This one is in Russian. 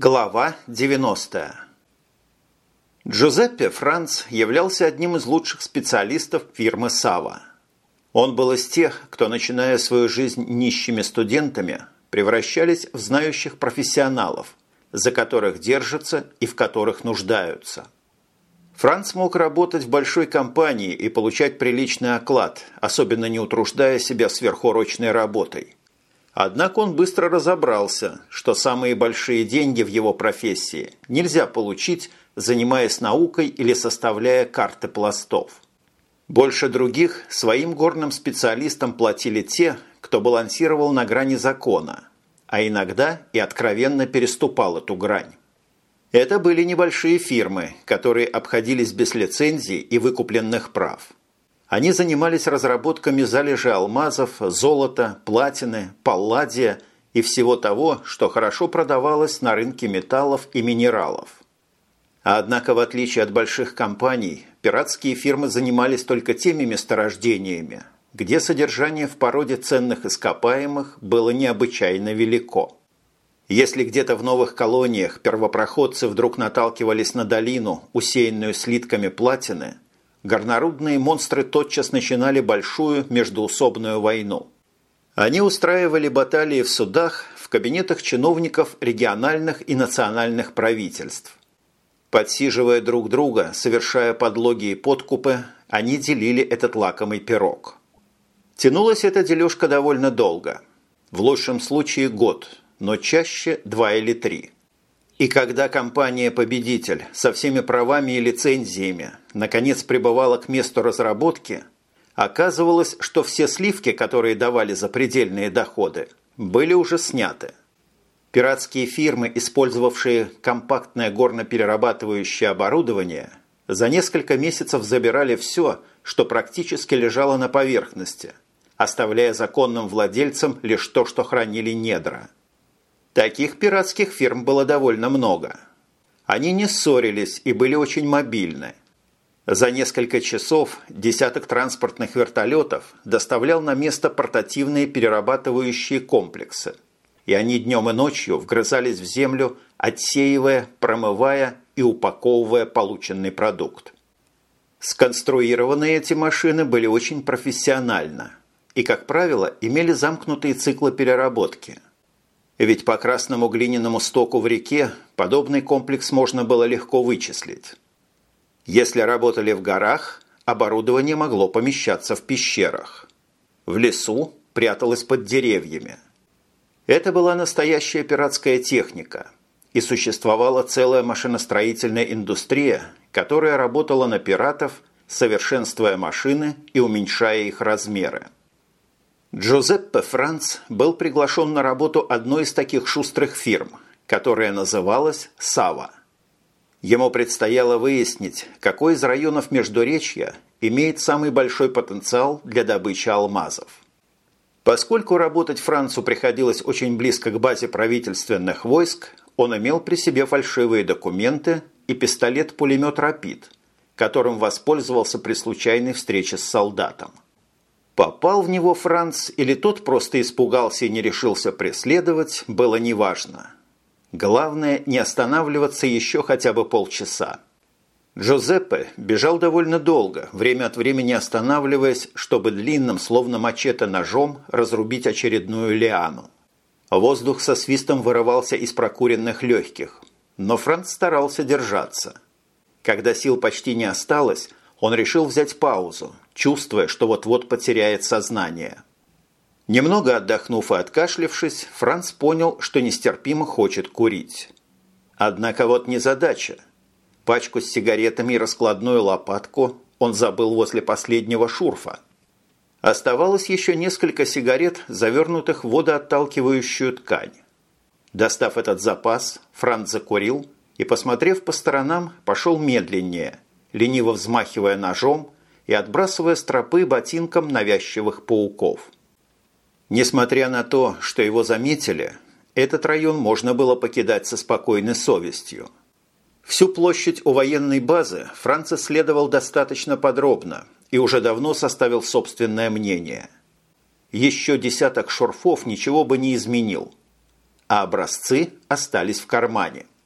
Глава 90. Джузеппе Франц являлся одним из лучших специалистов фирмы «Сава». Он был из тех, кто, начиная свою жизнь нищими студентами, превращались в знающих профессионалов, за которых держатся и в которых нуждаются. Франц мог работать в большой компании и получать приличный оклад, особенно не утруждая себя сверхурочной работой. Однако он быстро разобрался, что самые большие деньги в его профессии нельзя получить, занимаясь наукой или составляя карты пластов. Больше других своим горным специалистам платили те, кто балансировал на грани закона, а иногда и откровенно переступал эту грань. Это были небольшие фирмы, которые обходились без лицензий и выкупленных прав. Они занимались разработками залежи алмазов, золота, платины, палладия и всего того, что хорошо продавалось на рынке металлов и минералов. Однако, в отличие от больших компаний, пиратские фирмы занимались только теми месторождениями, где содержание в породе ценных ископаемых было необычайно велико. Если где-то в новых колониях первопроходцы вдруг наталкивались на долину, усеянную слитками платины – горнорудные монстры тотчас начинали большую междуусобную войну. Они устраивали баталии в судах, в кабинетах чиновников региональных и национальных правительств. Подсиживая друг друга, совершая подлоги и подкупы, они делили этот лакомый пирог. Тянулась эта дележка довольно долго. В лучшем случае год, но чаще два или три – и когда компания-победитель со всеми правами и лицензиями наконец прибывала к месту разработки, оказывалось, что все сливки, которые давали запредельные доходы, были уже сняты. Пиратские фирмы, использовавшие компактное горно-перерабатывающее оборудование, за несколько месяцев забирали все, что практически лежало на поверхности, оставляя законным владельцам лишь то, что хранили недра – Таких пиратских фирм было довольно много. Они не ссорились и были очень мобильны. За несколько часов десяток транспортных вертолетов доставлял на место портативные перерабатывающие комплексы. И они днем и ночью вгрызались в землю, отсеивая, промывая и упаковывая полученный продукт. Сконструированные эти машины были очень профессионально и, как правило, имели замкнутые циклы переработки – ведь по красному глиняному стоку в реке подобный комплекс можно было легко вычислить. Если работали в горах, оборудование могло помещаться в пещерах. В лесу пряталось под деревьями. Это была настоящая пиратская техника, и существовала целая машиностроительная индустрия, которая работала на пиратов, совершенствуя машины и уменьшая их размеры. Джузеппе Франц был приглашен на работу одной из таких шустрых фирм, которая называлась «Сава». Ему предстояло выяснить, какой из районов Междуречья имеет самый большой потенциал для добычи алмазов. Поскольку работать Францу приходилось очень близко к базе правительственных войск, он имел при себе фальшивые документы и пистолет-пулемет «Рапид», которым воспользовался при случайной встрече с солдатом. Попал в него Франц или тот просто испугался и не решился преследовать, было неважно. Главное, не останавливаться еще хотя бы полчаса. Джозеппе бежал довольно долго, время от времени останавливаясь, чтобы длинным, словно мачете ножом, разрубить очередную лиану. Воздух со свистом вырывался из прокуренных легких, но Франц старался держаться. Когда сил почти не осталось, он решил взять паузу, чувствуя, что вот-вот потеряет сознание. Немного отдохнув и откашлившись, Франц понял, что нестерпимо хочет курить. Однако вот не задача. Пачку с сигаретами и раскладную лопатку он забыл возле последнего шурфа. Оставалось еще несколько сигарет, завернутых в водоотталкивающую ткань. Достав этот запас, Франц закурил и, посмотрев по сторонам, пошел медленнее – лениво взмахивая ножом и отбрасывая стропы ботинком навязчивых пауков. Несмотря на то, что его заметили, этот район можно было покидать со спокойной совестью. Всю площадь у военной базы Франц исследовал достаточно подробно и уже давно составил собственное мнение. Еще десяток шурфов ничего бы не изменил. а образцы остались в кармане –